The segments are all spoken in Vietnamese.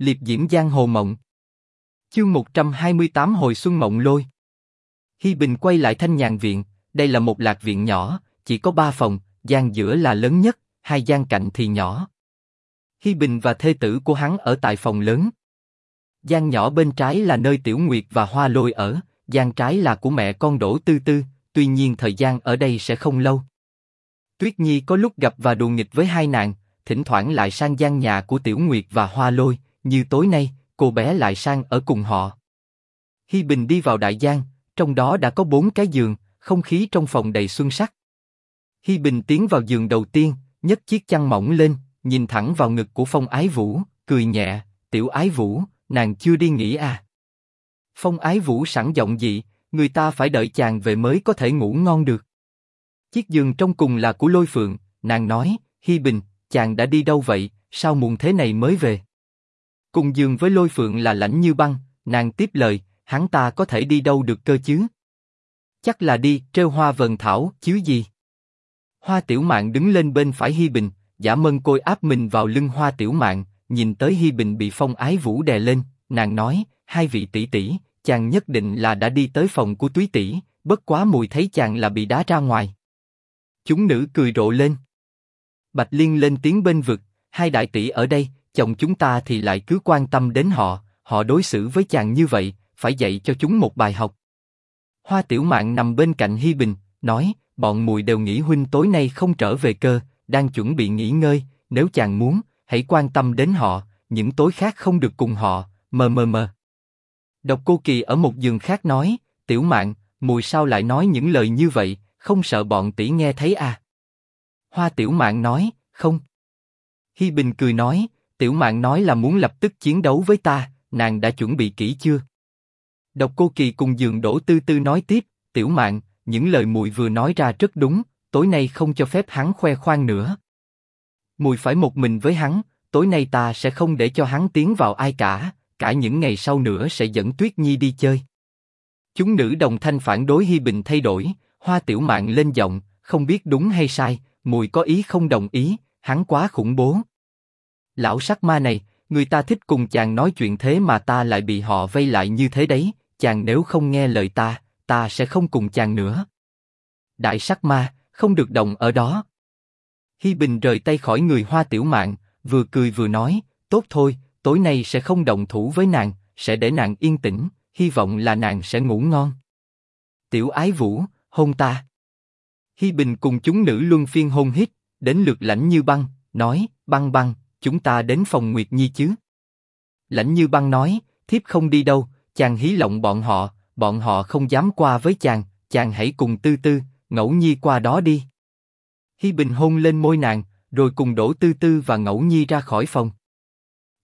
Liệp diễm giang hồ mộng. Chương 128 hồi xuân mộng lôi. Hi Bình quay lại thanh nhàn viện, đây là một lạc viện nhỏ, chỉ có ba phòng, gian giữa là lớn nhất, hai gian cạnh thì nhỏ. Hi Bình và thê tử của hắn ở tại phòng lớn. Gian nhỏ bên trái là nơi Tiểu Nguyệt và Hoa Lôi ở, gian trái là của mẹ con Đỗ Tư Tư, tuy nhiên thời gian ở đây sẽ không lâu. Tuyết Nhi có lúc gặp và đùa nghịch với hai nàng, thỉnh thoảng lại sang gian nhà của Tiểu Nguyệt và Hoa Lôi, như tối nay, cô bé lại sang ở cùng họ. Hi Bình đi vào đại gian, trong đó đã có bốn cái giường, không khí trong phòng đầy xuân sắc. Hi Bình tiến vào giường đầu tiên, nhấc chiếc chăn mỏng lên, nhìn thẳng vào ngực của Phong Ái Vũ, cười nhẹ, Tiểu Ái Vũ, nàng chưa đi nghỉ à? Phong Ái Vũ sẵn giọng dị, người ta phải đợi chàng về mới có thể ngủ ngon được. Chiếc giường trong cùng là của Lôi Phượng, nàng nói, Hi Bình, chàng đã đi đâu vậy, sao muộn thế này mới về? Cùng giường với Lôi Phượng là lãnh như băng, nàng tiếp lời, hắn ta có thể đi đâu được cơ chứ? Chắc là đi treo hoa vần thảo, chứ gì? Hoa Tiểu Mạn đứng lên bên phải Hi Bình, giả mân côi áp mình vào lưng Hoa Tiểu Mạn, nhìn tới Hi Bình bị Phong Ái Vũ đè lên, nàng nói, hai vị tỷ tỷ, chàng nhất định là đã đi tới phòng của Túy tỷ, bất quá mùi thấy chàng là bị đá ra ngoài. Chúng nữ cười rộ lên. Bạch Liên lên tiếng bên vực, hai đại tỷ ở đây, chồng chúng ta thì lại cứ quan tâm đến họ, họ đối xử với chàng như vậy, phải dạy cho chúng một bài học. Hoa Tiểu Mạn nằm bên cạnh Hi Bình, nói, bọn mùi đều nghĩ huynh tối nay không trở về cơ, đang chuẩn bị nghỉ ngơi, nếu chàng muốn, hãy quan tâm đến họ, những tối khác không được cùng họ, mờ mờ mờ. Độc Cô Kỳ ở một giường khác nói, Tiểu Mạn, mùi sao lại nói những lời như vậy, không sợ bọn tỷ nghe thấy à? Hoa Tiểu Mạn nói, không. Hi Bình cười nói, Tiểu Mạn nói là muốn lập tức chiến đấu với ta, nàng đã chuẩn bị kỹ chưa? Độc Cô Kỳ cùng Dường đổ tư tư nói tiếp, Tiểu Mạn, những lời mùi vừa nói ra rất đúng, tối nay không cho phép hắn khoe khoang nữa. Mùi phải một mình với hắn, tối nay ta sẽ không để cho hắn tiến vào ai cả, cả những ngày sau nữa sẽ dẫn Tuyết Nhi đi chơi. Chúng nữ đồng thanh phản đối Hi Bình thay đổi, Hoa Tiểu Mạn lên giọng, không biết đúng hay sai, mùi có ý không đồng ý, hắn quá khủng bố. Lão sắc ma này, người ta thích cùng chàng nói chuyện thế mà ta lại bị họ vây lại như thế đấy, chàng nếu không nghe lời ta, ta sẽ không cùng chàng nữa. Đại sắc ma, không được động ở đó. Hi Bình rời tay khỏi người Hoa Tiểu Mạn, vừa cười vừa nói, tốt thôi, tối nay sẽ không động thủ với nàng, sẽ để nàng yên tĩnh, hy vọng là nàng sẽ ngủ ngon. Tiểu Ái Vũ, hôn ta. Hi Bình cùng chúng nữ luân phiên hôn hít, đến lượt lãnh như băng, nói, băng băng, chúng ta đến phòng Nguyệt Nhi chứ. Lãnh như băng nói, thiếp không đi đâu, chàng hí lộng bọn họ, bọn họ không dám qua với chàng, chàng hãy cùng tư tư, ngẫu nhi qua đó đi. Hi Bình hôn lên môi nàng, rồi cùng đổ tư tư và ngẫu nhi ra khỏi phòng.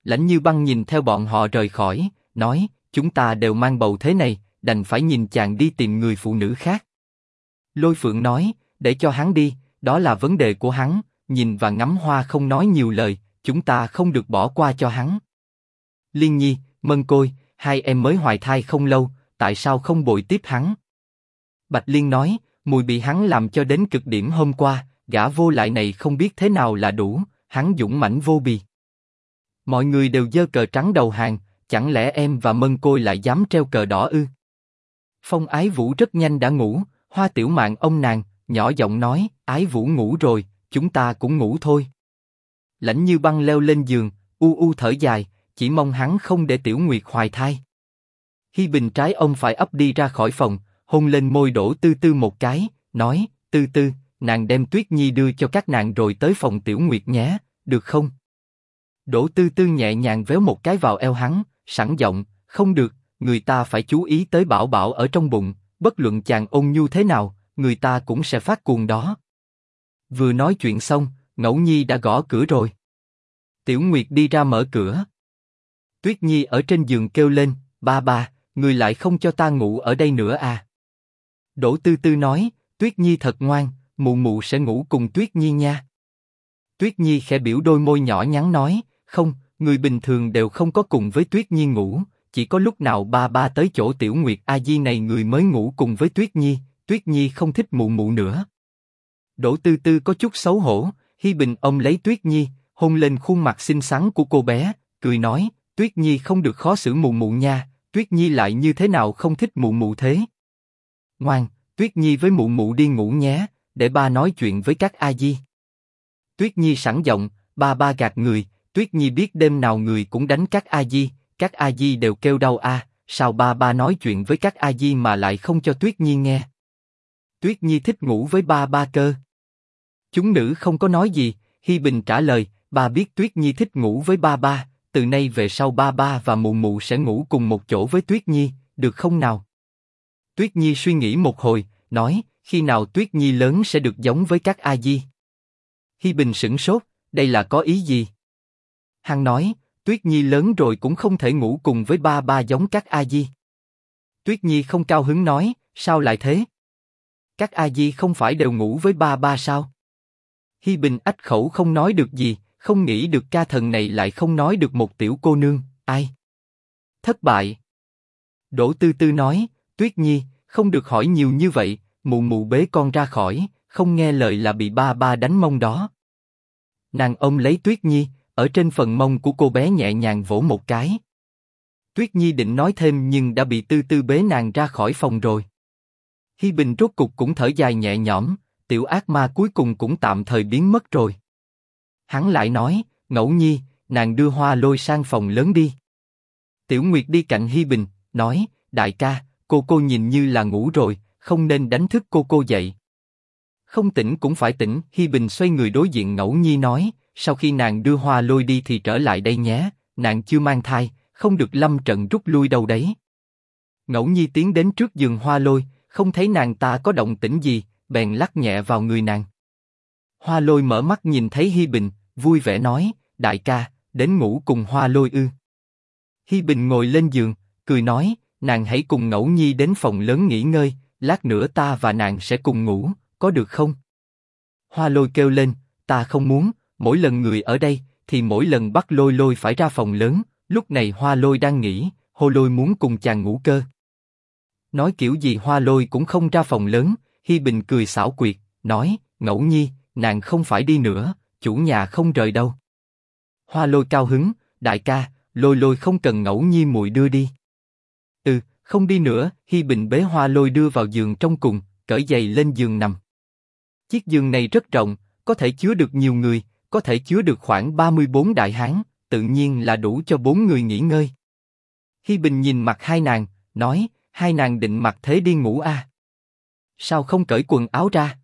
Lãnh như băng nhìn theo bọn họ rời khỏi, nói, chúng ta đều mang bầu thế này, đành phải nhìn chàng đi tìm người phụ nữ khác. Lôi Phượng nói, để cho hắn đi, đó là vấn đề của hắn, nhìn và ngắm hoa không nói nhiều lời, chúng ta không được bỏ qua cho hắn. Liên Nhi, Mân Côi, hai em mới hoài thai không lâu, tại sao không bội tiếp hắn? Bạch Liên nói, mùi bị hắn làm cho đến cực điểm hôm qua, gã vô lại này không biết thế nào là đủ, hắn dũng mãnh vô bì. Mọi người đều dơ cờ trắng đầu hàng, chẳng lẽ em và Mân Côi lại dám treo cờ đỏ ư? Phong Ái Vũ rất nhanh đã ngủ, Hoa Tiểu Mạn ông nàng nhỏ giọng nói, Ái Vũ ngủ rồi, chúng ta cũng ngủ thôi. Lãnh Như Băng leo lên giường, u u thở dài, chỉ mong hắn không để Tiểu Nguyệt hoài thai. Hi Bình trái ông phải ấp đi ra khỏi phòng, hôn lên môi đổ tư tư một cái, nói, tư tư, nàng đem Tuyết Nhi đưa cho các nàng rồi tới phòng Tiểu Nguyệt nhé, được không? Đỗ Tư Tư nhẹ nhàng véo một cái vào eo hắn, sẵn giọng, không được, người ta phải chú ý tới bảo bảo ở trong bụng, bất luận chàng ôn nhu thế nào, người ta cũng sẽ phát cuồng đó. Vừa nói chuyện xong, Ngẫu Nhi đã gõ cửa rồi. Tiểu Nguyệt đi ra mở cửa. Tuyết Nhi ở trên giường kêu lên, ba ba, người lại không cho ta ngủ ở đây nữa à? Đỗ Tư Tư nói, Tuyết Nhi thật ngoan, mụ mụ sẽ ngủ cùng Tuyết Nhi nha. Tuyết Nhi khẽ biểu đôi môi nhỏ nhắn nói, không, người bình thường đều không có cùng với Tuyết Nhi ngủ, chỉ có lúc nào ba ba tới chỗ Tiểu Nguyệt A Di này người mới ngủ cùng với Tuyết Nhi, Tuyết Nhi không thích mụ mụ nữa. Đỗ Tư Tư có chút xấu hổ, Hi Bình ông lấy Tuyết Nhi, hôn lên khuôn mặt xinh xắn của cô bé, cười nói, Tuyết Nhi không được khó xử mụ mụ nha, Tuyết Nhi lại như thế nào không thích mụ mụ thế? Ngoan, Tuyết Nhi với mụ mụ đi ngủ nhé, để ba nói chuyện với các a di. Tuyết Nhi sẵn giọng, ba ba gạt người, Tuyết Nhi biết đêm nào người cũng đánh các a di, các a di đều kêu đau a, sao ba ba nói chuyện với các a di mà lại không cho Tuyết Nhi nghe? Tuyết Nhi thích ngủ với ba ba cơ. Chúng nữ không có nói gì, Hi Bình trả lời, bà biết Tuyết Nhi thích ngủ với ba ba, từ nay về sau ba ba và mụ mụ sẽ ngủ cùng một chỗ với Tuyết Nhi, được không nào? Tuyết Nhi suy nghĩ một hồi, nói, khi nào Tuyết Nhi lớn sẽ được giống với các A Di? Hi Bình sững sốt, đây là có ý gì? Hằng nói, Tuyết Nhi lớn rồi cũng không thể ngủ cùng với ba ba giống các A Di. Tuyết Nhi không cao hứng nói, sao lại thế? Các A Di không phải đều ngủ với ba ba sao? Hi Bình ách khẩu không nói được gì, không nghĩ được ca thần này lại không nói được một tiểu cô nương, ai? Thất bại. Đỗ Tư Tư nói, Tuyết Nhi, không được hỏi nhiều như vậy, mụ mụ bế con ra khỏi, không nghe lời là bị ba ba đánh mông đó. Nàng ông lấy Tuyết Nhi, ở trên phần mông của cô bé nhẹ nhàng vỗ một cái. Tuyết Nhi định nói thêm nhưng đã bị Tư Tư bế nàng ra khỏi phòng rồi. Hi Bình rốt cục cũng thở dài nhẹ nhõm, tiểu ác ma cuối cùng cũng tạm thời biến mất rồi. Hắn lại nói, Ngẫu Nhi, nàng đưa Hoa Lôi sang phòng lớn đi. Tiểu Nguyệt đi cạnh Hi Bình, nói, đại ca, cô cô nhìn như là ngủ rồi, không nên đánh thức cô cô dậy. Không tỉnh cũng phải tỉnh. Hi Bình xoay người đối diện Ngẫu Nhi nói, sau khi nàng đưa Hoa Lôi đi thì trở lại đây nhé, nàng chưa mang thai, không được lâm trận rút lui đâu đấy. Ngẫu Nhi tiến đến trước giường Hoa Lôi, không thấy nàng ta có động tĩnh gì, bèn lắc nhẹ vào người nàng. Hoa Lôi mở mắt nhìn thấy Hi Bình, vui vẻ nói, đại ca, đến ngủ cùng Hoa Lôi ư? Hi Bình ngồi lên giường, cười nói, nàng hãy cùng Ngẫu Nhi đến phòng lớn nghỉ ngơi, lát nữa ta và nàng sẽ cùng ngủ, có được không? Hoa Lôi kêu lên, ta không muốn, mỗi lần người ở đây, thì mỗi lần bắt Lôi Lôi phải ra phòng lớn. Lúc này Hoa Lôi đang nghỉ, Hồ Lôi muốn cùng chàng ngủ cơ. Nói kiểu gì Hoa Lôi cũng không ra phòng lớn. Hi Bình cười xảo quyệt, nói, Ngẫu Nhi, nàng không phải đi nữa, chủ nhà không rời đâu. Hoa Lôi cao hứng, đại ca, Lôi Lôi không cần Ngẫu Nhi muội đưa đi. Ừ, không đi nữa. Hi Bình bế Hoa Lôi đưa vào giường trong cùng, cởi giày lên giường nằm. Chiếc giường này rất rộng, có thể chứa được nhiều người, có thể chứa được khoảng 34 đại hán, tự nhiên là đủ cho bốn người nghỉ ngơi. Hi Bình nhìn mặt hai nàng, nói, hai nàng định mặc thế đi ngủ à? Sao không cởi quần áo ra?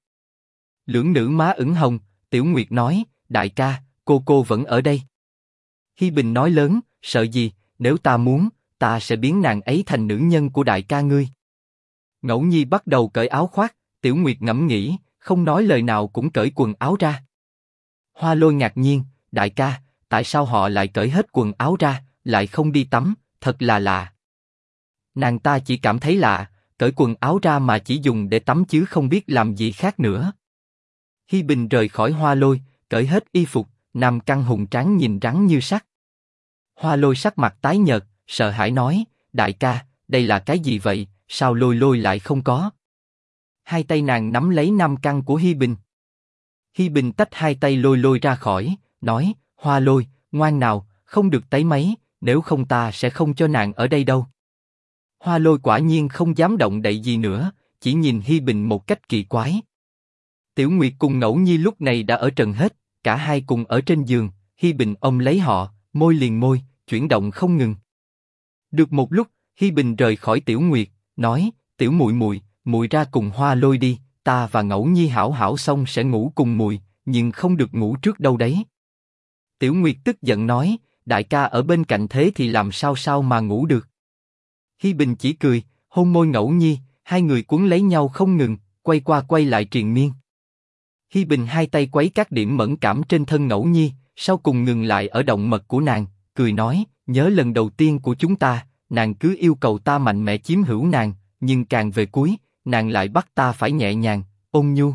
Lưỡng nữ má ửng hồng, Tiểu Nguyệt nói, đại ca, cô cô vẫn ở đây. Hi Bình nói lớn, sợ gì, nếu ta muốn, ta sẽ biến nàng ấy thành nữ nhân của đại ca ngươi. Ngẫu Nhi bắt đầu cởi áo khoác, Tiểu Nguyệt ngẫm nghĩ, không nói lời nào cũng cởi quần áo ra. Hoa Lôi ngạc nhiên, đại ca, tại sao họ lại cởi hết quần áo ra, lại không đi tắm, thật là lạ. Nàng ta chỉ cảm thấy lạ, cởi quần áo ra mà chỉ dùng để tắm chứ không biết làm gì khác nữa. Hi Bình rời khỏi Hoa Lôi, cởi hết y phục, nằm căng hùng tráng nhìn rắn như sắt. Hoa Lôi sắc mặt tái nhợt, sợ hãi nói, đại ca, đây là cái gì vậy? Sao Lôi Lôi lại không có? Hai tay nàng nắm lấy nam căn của Hi Bình. Hi Bình tách hai tay Lôi Lôi ra khỏi, nói, Hoa Lôi, ngoan nào, không được tấy máy, nếu không ta sẽ không cho nàng ở đây đâu. Hoa Lôi quả nhiên không dám động đậy gì nữa, chỉ nhìn Hi Bình một cách kỳ quái. Tiểu Nguyệt cùng Ngẫu Nhi lúc này đã ở trần hết, cả hai cùng ở trên giường, Hi Bình ôm lấy họ, môi liền môi, chuyển động không ngừng. Được một lúc, Hi Bình rời khỏi Tiểu Nguyệt, nói, Tiểu Muội Muội, muội ra cùng Hoa Lôi đi, ta và Ngẫu Nhi hảo hảo xong sẽ ngủ cùng muội, nhưng không được ngủ trước đâu đấy. Tiểu Nguyệt tức giận nói, đại ca ở bên cạnh thế thì làm sao sao mà ngủ được. Hi Bình chỉ cười, hôn môi Ngẫu Nhi, hai người cuốn lấy nhau không ngừng, quay qua quay lại triền miên. Hi Bình hai tay quấy các điểm mẫn cảm trên thân Ngẫu Nhi, sau cùng ngừng lại ở động mật của nàng, cười nói, nhớ lần đầu tiên của chúng ta, nàng cứ yêu cầu ta mạnh mẽ chiếm hữu nàng, nhưng càng về cuối, nàng lại bắt ta phải nhẹ nhàng, ôn nhu.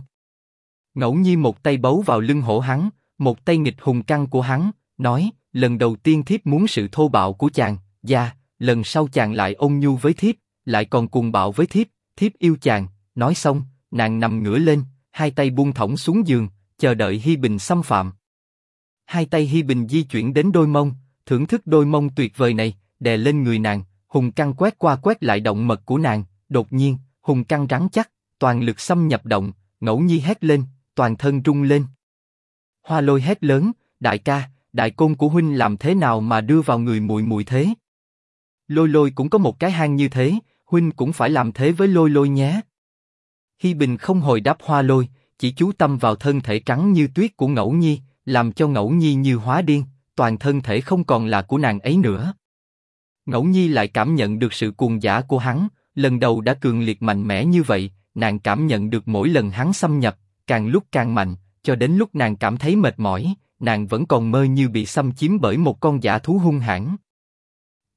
Ngẫu Nhi một tay bấu vào lưng hổ hắn, một tay nghịch hùng căng của hắn, nói, lần đầu tiên thiếp muốn sự thô bạo của chàng, gia, lần sau chàng lại ôn nhu với thiếp, lại còn cuồng bạo với thiếp, thiếp yêu chàng. Nói xong, nàng nằm ngửa lên, hai tay buông thõng xuống giường, chờ đợi Hi Bình xâm phạm. Hai tay Hi Bình di chuyển đến đôi mông, thưởng thức đôi mông tuyệt vời này, đè lên người nàng, hùng căng quét qua quét lại động mật của nàng, đột nhiên, hùng căng rắn chắc, toàn lực xâm nhập động, ngẫu nhi hét lên, toàn thân rung lên. Hoa lôi hét lớn, đại ca, đại côn của huynh làm thế nào mà đưa vào người mùi mùi thế? Lôi lôi cũng có một cái hang như thế, huynh cũng phải làm thế với lôi lôi nhé. Hi Bình không hồi đáp hoa lôi, chỉ chú tâm vào thân thể trắng như tuyết của ngẫu nhi, làm cho ngẫu nhi như hóa điên, toàn thân thể không còn là của nàng ấy nữa. Ngẫu nhi lại cảm nhận được sự cuồng giả của hắn, lần đầu đã cường liệt mạnh mẽ như vậy, nàng cảm nhận được mỗi lần hắn xâm nhập, càng lúc càng mạnh, cho đến lúc nàng cảm thấy mệt mỏi, nàng vẫn còn mơ như bị xâm chiếm bởi một con giả thú hung hãn.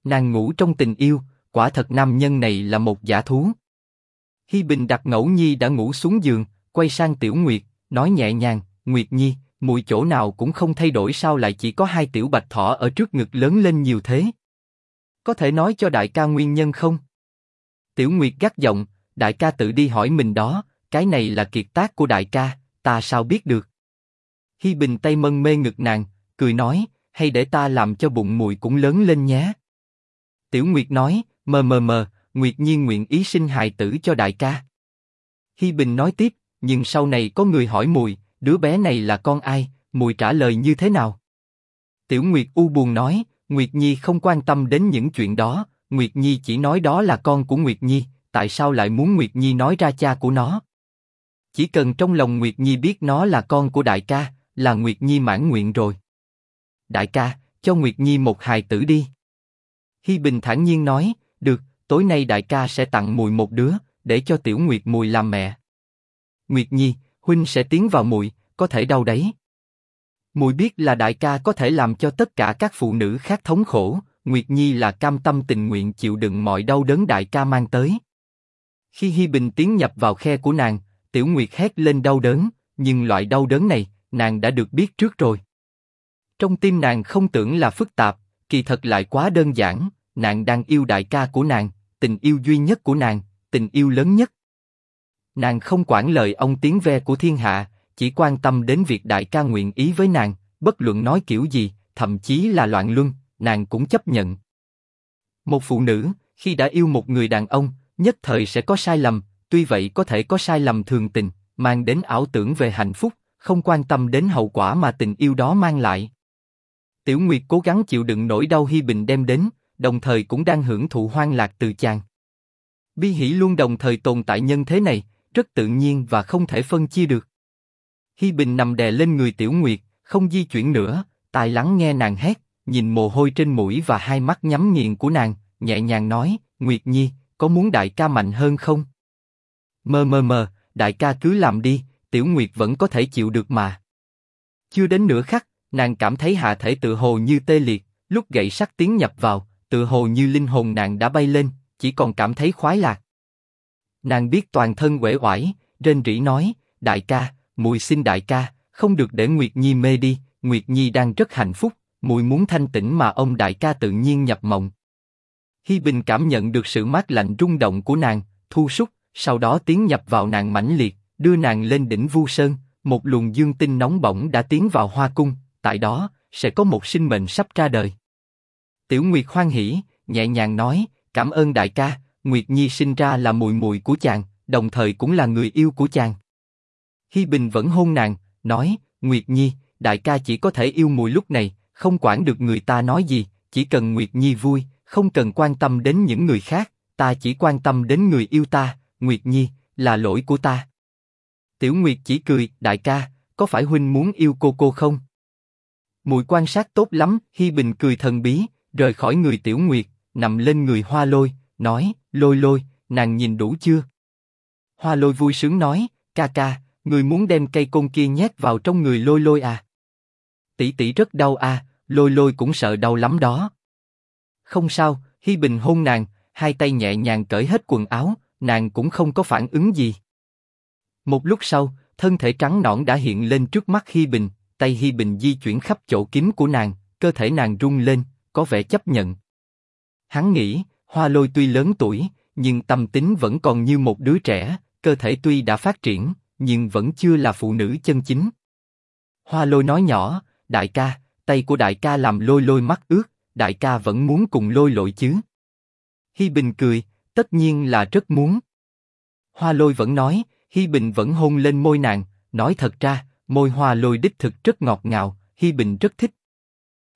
Nàng ngủ trong tình yêu, quả thật nam nhân này là một giả thú. Hi Bình đặt Ngẫu Nhi đã ngủ xuống giường, quay sang Tiểu Nguyệt, nói nhẹ nhàng, Nguyệt Nhi, mùi chỗ nào cũng không thay đổi sao lại chỉ có hai tiểu bạch thỏ ở trước ngực lớn lên nhiều thế? Có thể nói cho đại ca nguyên nhân không? Tiểu Nguyệt gắt giọng, đại ca tự đi hỏi mình đó, cái này là kiệt tác của đại ca, ta sao biết được? Hi Bình tay mân mê ngực nàng, cười nói, hay để ta làm cho bụng mùi cũng lớn lên nhé. Tiểu Nguyệt nói, mờ mờ mờ, Nguyệt Nhiên nguyện ý sinh hài tử cho đại ca. Hi Bình nói tiếp, nhưng sau này có người hỏi mùi, đứa bé này là con ai, mùi trả lời như thế nào? Tiểu Nguyệt u buồn nói, Nguyệt Nhi không quan tâm đến những chuyện đó, Nguyệt Nhi chỉ nói đó là con của Nguyệt Nhi, tại sao lại muốn Nguyệt Nhi nói ra cha của nó? Chỉ cần trong lòng Nguyệt Nhi biết nó là con của đại ca, là Nguyệt Nhi mãn nguyện rồi. Đại ca, cho Nguyệt Nhi một hài tử đi. Hi Bình thản nhiên nói, được, tối nay đại ca sẽ tặng mùi một đứa, để cho tiểu Nguyệt mùi làm mẹ. Nguyệt Nhi, huynh sẽ tiến vào mùi, có thể đau đấy. Mùi biết là đại ca có thể làm cho tất cả các phụ nữ khác thống khổ, Nguyệt Nhi là cam tâm tình nguyện chịu đựng mọi đau đớn đại ca mang tới. Khi Hi Bình tiến nhập vào khe của nàng, Tiểu Nguyệt hét lên đau đớn, nhưng loại đau đớn này, nàng đã được biết trước rồi. Trong tim nàng không tưởng là phức tạp, kỳ thật lại quá đơn giản, nàng đang yêu đại ca của nàng, tình yêu duy nhất của nàng, tình yêu lớn nhất. Nàng không quản lời ông tiếng ve của thiên hạ, chỉ quan tâm đến việc đại ca nguyện ý với nàng, bất luận nói kiểu gì, thậm chí là loạn luân, nàng cũng chấp nhận. Một phụ nữ, khi đã yêu một người đàn ông, nhất thời sẽ có sai lầm, tuy vậy có thể có sai lầm thường tình, mang đến ảo tưởng về hạnh phúc, không quan tâm đến hậu quả mà tình yêu đó mang lại. Tiểu Nguyệt cố gắng chịu đựng nỗi đau Hi Bình đem đến, đồng thời cũng đang hưởng thụ hoang lạc từ chàng. Bi hỷ luôn đồng thời tồn tại nhân thế này, rất tự nhiên và không thể phân chia được. Hi Bình nằm đè lên người Tiểu Nguyệt, không di chuyển nữa, Tài lắng nghe nàng hét, nhìn mồ hôi trên mũi và hai mắt nhắm nghiền của nàng, nhẹ nhàng nói, Nguyệt Nhi, có muốn đại ca mạnh hơn không? Mơ mơ mơ, đại ca cứ làm đi, Tiểu Nguyệt vẫn có thể chịu được mà. Chưa đến nửa khắc, nàng cảm thấy hạ thể tự hồ như tê liệt, lúc gậy sắt tiến nhập vào, tự hồ như linh hồn nàng đã bay lên, chỉ còn cảm thấy khoái lạc. Nàng biết toàn thân uể oải, rên rỉ nói, đại ca, mùi xin đại ca, không được để Nguyệt Nhi mê đi, Nguyệt Nhi đang rất hạnh phúc, mùi muốn thanh tĩnh mà ông đại ca tự nhiên nhập mộng. Hi Bình cảm nhận được sự mát lạnh rung động của nàng, thu súc, sau đó tiến nhập vào nàng mãnh liệt, đưa nàng lên đỉnh Vu Sơn, một luồng dương tinh nóng bỏng đã tiến vào hoa cung, tại đó sẽ có một sinh mệnh sắp ra đời. Tiểu Nguyệt hoan hỉ, nhẹ nhàng nói, cảm ơn đại ca, Nguyệt Nhi sinh ra là mùi mùi của chàng, đồng thời cũng là người yêu của chàng. Hi Bình vẫn hôn nàng, nói, Nguyệt Nhi, đại ca chỉ có thể yêu mùi lúc này, không quản được người ta nói gì, chỉ cần Nguyệt Nhi vui, không cần quan tâm đến những người khác, ta chỉ quan tâm đến người yêu ta, Nguyệt Nhi, là lỗi của ta. Tiểu Nguyệt chỉ cười, đại ca, có phải huynh muốn yêu cô cô không? Mùi quan sát tốt lắm, Hi Bình cười thần bí, rời khỏi người Tiểu Nguyệt, nằm lên người Hoa Lôi, nói, Lôi Lôi, nàng nhìn đủ chưa? Hoa Lôi vui sướng nói, ca ca, người muốn đem cây côn kia nhét vào trong người Lôi Lôi à? Tỷ tỷ rất đau à, Lôi Lôi cũng sợ đau lắm đó. Không sao, Hi Bình hôn nàng, hai tay nhẹ nhàng cởi hết quần áo, nàng cũng không có phản ứng gì. Một lúc sau, thân thể trắng nõn đã hiện lên trước mắt Hi Bình, tay Hi Bình di chuyển khắp chỗ kín của nàng, cơ thể nàng rung lên, có vẻ chấp nhận. Hắn nghĩ, Hoa Lôi tuy lớn tuổi, nhưng tâm tính vẫn còn như một đứa trẻ, cơ thể tuy đã phát triển, nhưng vẫn chưa là phụ nữ chân chính. Hoa Lôi nói nhỏ, đại ca, tay của đại ca làm lôi lôi mắt ướt, đại ca vẫn muốn cùng lôi lội chứ? Hi Bình cười, tất nhiên là rất muốn. Hoa lôi vẫn nói, Hi Bình vẫn hôn lên môi nàng, nói thật ra, môi hoa lôi đích thực rất ngọt ngào, Hi Bình rất thích.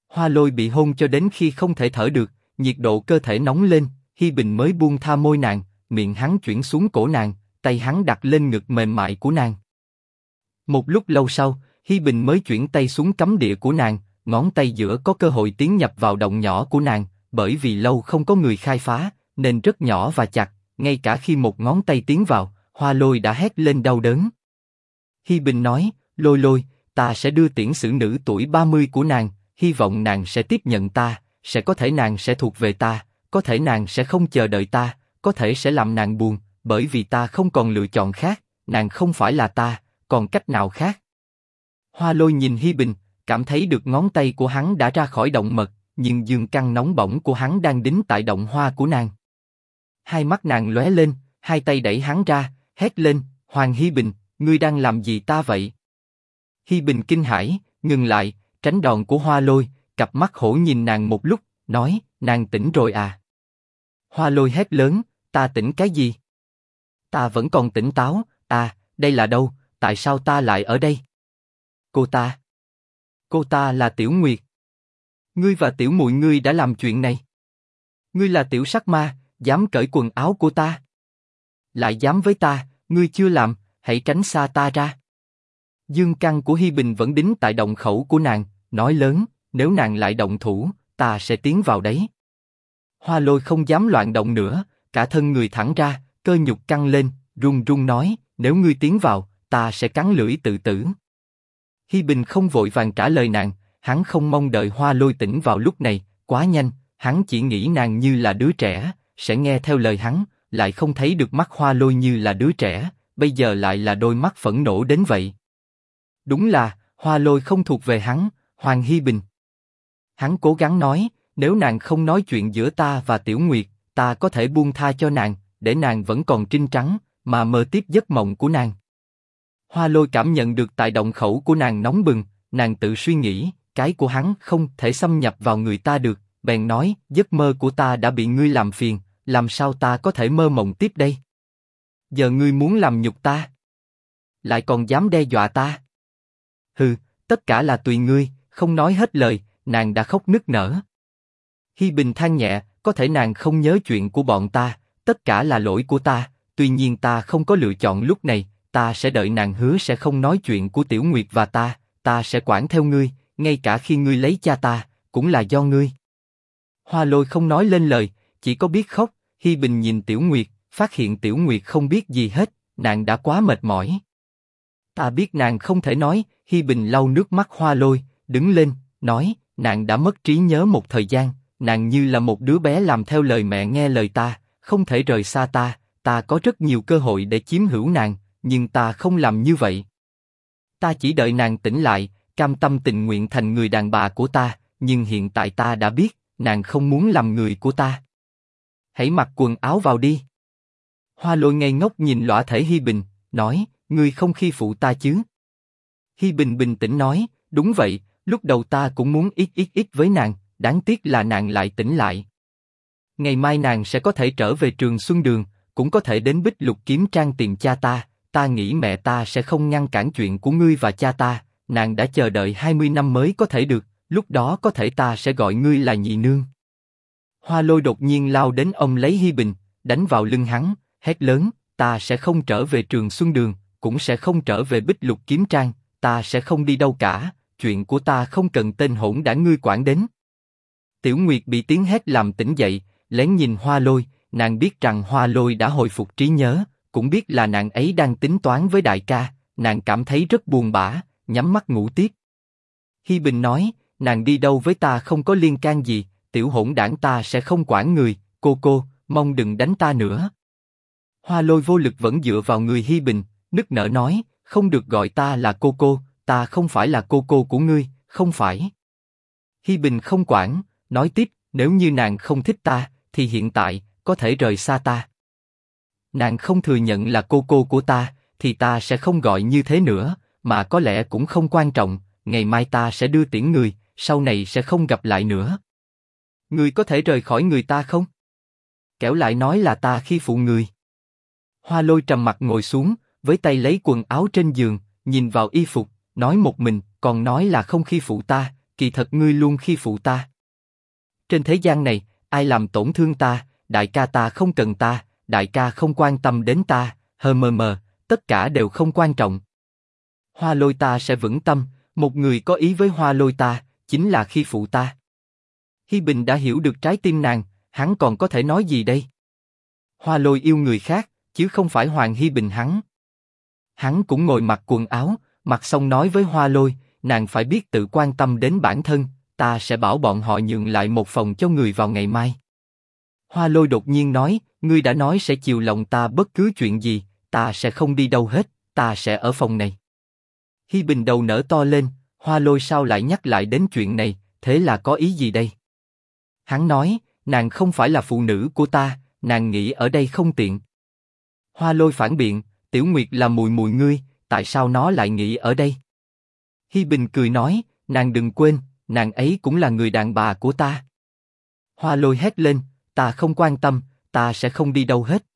Hoa lôi bị hôn cho đến khi không thể thở được, nhiệt độ cơ thể nóng lên, Hi Bình mới buông tha môi nàng, miệng hắn chuyển xuống cổ nàng, tay hắn đặt lên ngực mềm mại của nàng. Một lúc lâu sau, Hi Bình mới chuyển tay xuống cấm địa của nàng, ngón tay giữa có cơ hội tiến nhập vào động nhỏ của nàng, bởi vì lâu không có người khai phá, nên rất nhỏ và chặt, ngay cả khi một ngón tay tiến vào, Hoa Lôi đã hét lên đau đớn. Hi Bình nói, Lôi Lôi, ta sẽ đưa tiễn sử nữ tuổi 30 của nàng, hy vọng nàng sẽ tiếp nhận ta, sẽ có thể nàng sẽ thuộc về ta, có thể nàng sẽ không chờ đợi ta, có thể sẽ làm nàng buồn, bởi vì ta không còn lựa chọn khác, nàng không phải là ta, còn cách nào khác? Hoa Lôi nhìn Hi Bình, cảm thấy được ngón tay của hắn đã ra khỏi động mật, nhưng dương căn nóng bỏng của hắn đang đính tại động hoa của nàng. Hai mắt nàng lóe lên, hai tay đẩy hắn ra, hét lên, Hoàng Hi Bình, ngươi đang làm gì ta vậy? Hi Bình kinh hãi, ngừng lại, tránh đòn của Hoa Lôi, cặp mắt hổ nhìn nàng một lúc, nói, nàng tỉnh rồi à? Hoa Lôi hét lớn, ta tỉnh cái gì? Ta vẫn còn tỉnh táo, à, đây là đâu, tại sao ta lại ở đây? Cô ta. Cô ta là Tiểu Nguyệt. Ngươi và Tiểu Muội ngươi đã làm chuyện này. Ngươi là Tiểu Sắc Ma, dám cởi quần áo của ta. Lại dám với ta, ngươi chưa làm, hãy tránh xa ta ra. Dương căn của Hi Bình vẫn đính tại động khẩu của nàng, nói lớn, nếu nàng lại động thủ, ta sẽ tiến vào đấy. Hoa Lôi không dám loạn động nữa, cả thân người thẳng ra, cơ nhục căng lên, run run nói, nếu ngươi tiến vào, ta sẽ cắn lưỡi tự tử. Hi Bình không vội vàng trả lời nàng, hắn không mong đợi Hoa Lôi tỉnh vào lúc này, quá nhanh, hắn chỉ nghĩ nàng như là đứa trẻ, sẽ nghe theo lời hắn, lại không thấy được mắt Hoa Lôi như là đứa trẻ, bây giờ lại là đôi mắt phẫn nộ đến vậy. Đúng là, Hoa Lôi không thuộc về hắn, Hoàng hy Bình. Hắn cố gắng nói, nếu nàng không nói chuyện giữa ta và Tiểu Nguyệt, ta có thể buông tha cho nàng, để nàng vẫn còn trinh trắng, mà mơ tiếp giấc mộng của nàng. Hoa Lôi cảm nhận được tại động khẩu của nàng nóng bừng, nàng tự suy nghĩ, cái của hắn không thể xâm nhập vào người ta được, bèn nói, giấc mơ của ta đã bị ngươi làm phiền, làm sao ta có thể mơ mộng tiếp đây? Giờ ngươi muốn làm nhục ta, lại còn dám đe dọa ta? Hừ, tất cả là tùy ngươi, không nói hết lời, nàng đã khóc nức nở. Hi Bình than nhẹ, có thể nàng không nhớ chuyện của bọn ta, tất cả là lỗi của ta, tuy nhiên ta không có lựa chọn lúc này, ta sẽ đợi nàng hứa sẽ không nói chuyện của Tiểu Nguyệt và ta, ta sẽ quản theo ngươi, ngay cả khi ngươi lấy cha ta, cũng là do ngươi. Hoa Lôi không nói lên lời, chỉ có biết khóc. Hi Bình nhìn Tiểu Nguyệt, phát hiện Tiểu Nguyệt không biết gì hết, nàng đã quá mệt mỏi. Ta biết nàng không thể nói. Hi Bình lau nước mắt Hoa Lôi, đứng lên, nói, nàng đã mất trí nhớ một thời gian, nàng như là một đứa bé làm theo lời mẹ nghe lời ta, không thể rời xa ta. Ta có rất nhiều cơ hội để chiếm hữu nàng, nhưng ta không làm như vậy. Ta chỉ đợi nàng tỉnh lại, cam tâm tình nguyện thành người đàn bà của ta, nhưng hiện tại ta đã biết, nàng không muốn làm người của ta. Hãy mặc quần áo vào đi. Hoa lôi ngây ngốc nhìn lõa thể Hi Bình, nói, ngươi không khi phụ ta chứ? Hi Bình bình tĩnh nói, đúng vậy, lúc đầu ta cũng muốn ít ít ít với nàng, đáng tiếc là nàng lại tỉnh lại. Ngày mai nàng sẽ có thể trở về trường Xuân Đường, cũng có thể đến Bích Lục kiếm trang tìm cha ta, ta nghĩ mẹ ta sẽ không ngăn cản chuyện của ngươi và cha ta, nàng đã chờ đợi 20 năm mới có thể được, lúc đó có thể ta sẽ gọi ngươi là nhị nương. Hoa lôi đột nhiên lao đến ông lấy Hi Bình, đánh vào lưng hắn, hét lớn, ta sẽ không trở về trường Xuân Đường, cũng sẽ không trở về Bích Lục Kiếm Trang, ta sẽ không đi đâu cả, chuyện của ta không cần tên hỗn đã ngươi quản đến. Tiểu Nguyệt bị tiếng hét làm tỉnh dậy, lén nhìn Hoa Lôi, nàng biết rằng Hoa Lôi đã hồi phục trí nhớ, cũng biết là nàng ấy đang tính toán với đại ca, nàng cảm thấy rất buồn bã, nhắm mắt ngủ tiếp. Hi Bình nói, nàng đi đâu với ta không có liên can gì, tiểu hỗn đảng ta sẽ không quản người, cô cô, mong đừng đánh ta nữa. Hoa lôi vô lực vẫn dựa vào người Hi Bình, nức nở nói, không được gọi ta là cô cô, ta không phải là cô cô của ngươi, không phải. Hi Bình không quản, nói tiếp, nếu như nàng không thích ta, thì hiện tại có thể rời xa ta. Nàng không thừa nhận là cô cô của ta, thì ta sẽ không gọi như thế nữa, mà có lẽ cũng không quan trọng. Ngày mai ta sẽ đưa tiễn người, sau này sẽ không gặp lại nữa. Người có thể rời khỏi người ta không? Kẻo lại nói là ta khi phụ người. Hoa lôi trầm mặt ngồi xuống, với tay lấy quần áo trên giường, nhìn vào y phục, nói một mình, còn nói là không khi phụ ta, kỳ thật ngươi luôn khi phụ ta. Trên thế gian này, ai làm tổn thương ta, đại ca ta không cần ta, đại ca không quan tâm đến ta, hờ mờ mờ, tất cả đều không quan trọng. Hoa lôi ta sẽ vững tâm, một người có ý với hoa lôi ta, chính là khi phụ ta. Hi Bình đã hiểu được trái tim nàng, hắn còn có thể nói gì đây? Hoa lôi yêu người khác, chứ không phải Hoàng Hi Bình hắn. Hắn cũng ngồi mặc quần áo, mặc xong nói với Hoa lôi, nàng phải biết tự quan tâm đến bản thân, ta sẽ bảo bọn họ nhường lại một phòng cho người vào ngày mai. Hoa lôi đột nhiên nói, ngươi đã nói sẽ chiều lòng ta bất cứ chuyện gì, ta sẽ không đi đâu hết, ta sẽ ở phòng này. Hi Bình đầu nở to lên, Hoa lôi sao lại nhắc lại đến chuyện này, thế là có ý gì đây? Hắn nói, nàng không phải là phụ nữ của ta, nàng nghĩ ở đây không tiện. Hoa lôi phản biện, Tiểu Nguyệt là mùi mùi ngươi, tại sao nó lại nghỉ ở đây? Hi Bình cười nói, nàng đừng quên, nàng ấy cũng là người đàn bà của ta. Hoa lôi hét lên, ta không quan tâm, ta sẽ không đi đâu hết.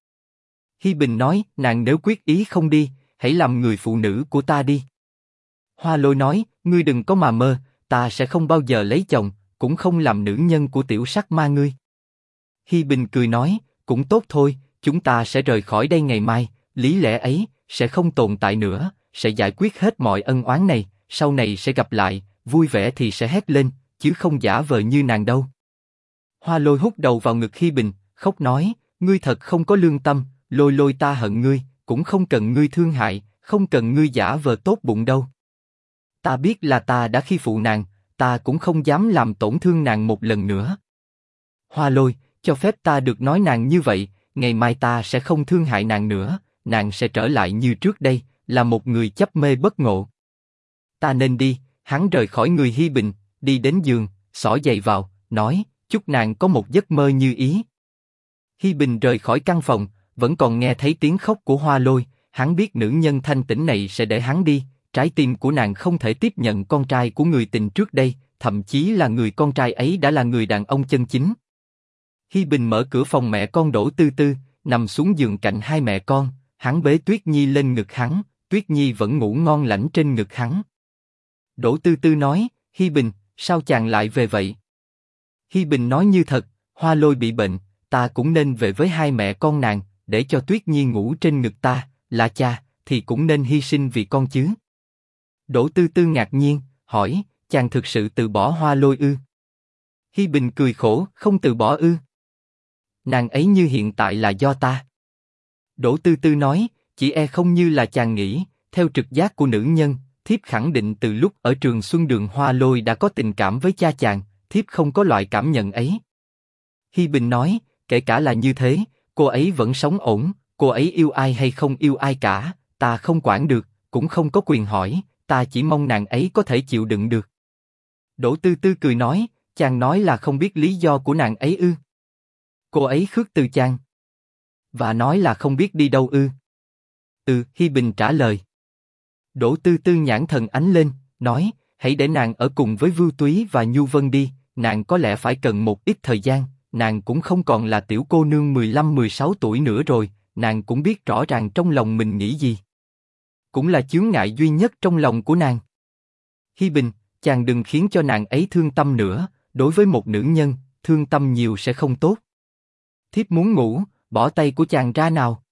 Hi Bình nói, nàng nếu quyết ý không đi, hãy làm người phụ nữ của ta đi. Hoa lôi nói, ngươi đừng có mà mơ, ta sẽ không bao giờ lấy chồng, cũng không làm nữ nhân của tiểu sắc ma ngươi. Hi Bình cười nói, cũng tốt thôi, chúng ta sẽ rời khỏi đây ngày mai, lý lẽ ấy sẽ không tồn tại nữa, sẽ giải quyết hết mọi ân oán này, sau này sẽ gặp lại, vui vẻ thì sẽ hét lên, chứ không giả vờ như nàng đâu. Hoa lôi hút đầu vào ngực Hi Bình, khóc nói, ngươi thật không có lương tâm, lôi lôi ta hận ngươi, cũng không cần ngươi thương hại, không cần ngươi giả vờ tốt bụng đâu. Ta biết là ta đã khi phụ nàng, ta cũng không dám làm tổn thương nàng một lần nữa. Hoa lôi, cho phép ta được nói nàng như vậy, ngày mai ta sẽ không thương hại nàng nữa, nàng sẽ trở lại như trước đây, là một người chấp mê bất ngộ. Ta nên đi, hắn rời khỏi người Hi Bình, đi đến giường, xỏ giày vào, nói, chúc nàng có một giấc mơ như ý. Hi Bình rời khỏi căn phòng, vẫn còn nghe thấy tiếng khóc của Hoa Lôi, hắn biết nữ nhân thanh tĩnh này sẽ để hắn đi, trái tim của nàng không thể tiếp nhận con trai của người tình trước đây, thậm chí là người con trai ấy đã là người đàn ông chân chính. Hi Bình mở cửa phòng mẹ con đổ Tư Tư, nằm xuống giường cạnh hai mẹ con, hắn bế Tuyết Nhi lên ngực hắn, Tuyết Nhi vẫn ngủ ngon lành trên ngực hắn. Đỗ Tư Tư nói, Hi Bình, sao chàng lại về vậy? Hi Bình nói như thật, Hoa Lôi bị bệnh, ta cũng nên về với hai mẹ con nàng, để cho Tuyết Nhi ngủ trên ngực ta, là cha, thì cũng nên hy sinh vì con chứ. Đỗ Tư Tư ngạc nhiên, hỏi, chàng thực sự từ bỏ hoa lôi ư? Hi Bình cười khổ, không từ bỏ ư? Nàng ấy như hiện tại là do ta. Đỗ Tư Tư nói, chỉ e không như là chàng nghĩ, theo trực giác của nữ nhân, thiếp khẳng định từ lúc ở trường Xuân Đường Hoa Lôi đã có tình cảm với cha chàng, thiếp không có loại cảm nhận ấy. Hi Bình nói, kể cả là như thế, cô ấy vẫn sống ổn, cô ấy yêu ai hay không yêu ai cả, ta không quản được, cũng không có quyền hỏi, ta chỉ mong nàng ấy có thể chịu đựng được. Đỗ Tư Tư cười nói, chàng nói là không biết lý do của nàng ấy ư? Cô ấy khước từ chàng. Và nói là không biết đi đâu ư? Ừ, Hi Bình trả lời. Đỗ Tư Tư nhãn thần ánh lên, nói, hãy để nàng ở cùng với Vưu Túy và Nhu Vân đi, nàng có lẽ phải cần một ít thời gian, nàng cũng không còn là tiểu cô nương 15-16 tuổi nữa rồi, nàng cũng biết rõ ràng trong lòng mình nghĩ gì cũng là chướng ngại duy nhất trong lòng của nàng. Hi Bình, chàng đừng khiến cho nàng ấy thương tâm nữa. Đối với một nữ nhân, thương tâm nhiều sẽ không tốt. Thiếp muốn ngủ, bỏ tay của chàng ra nào.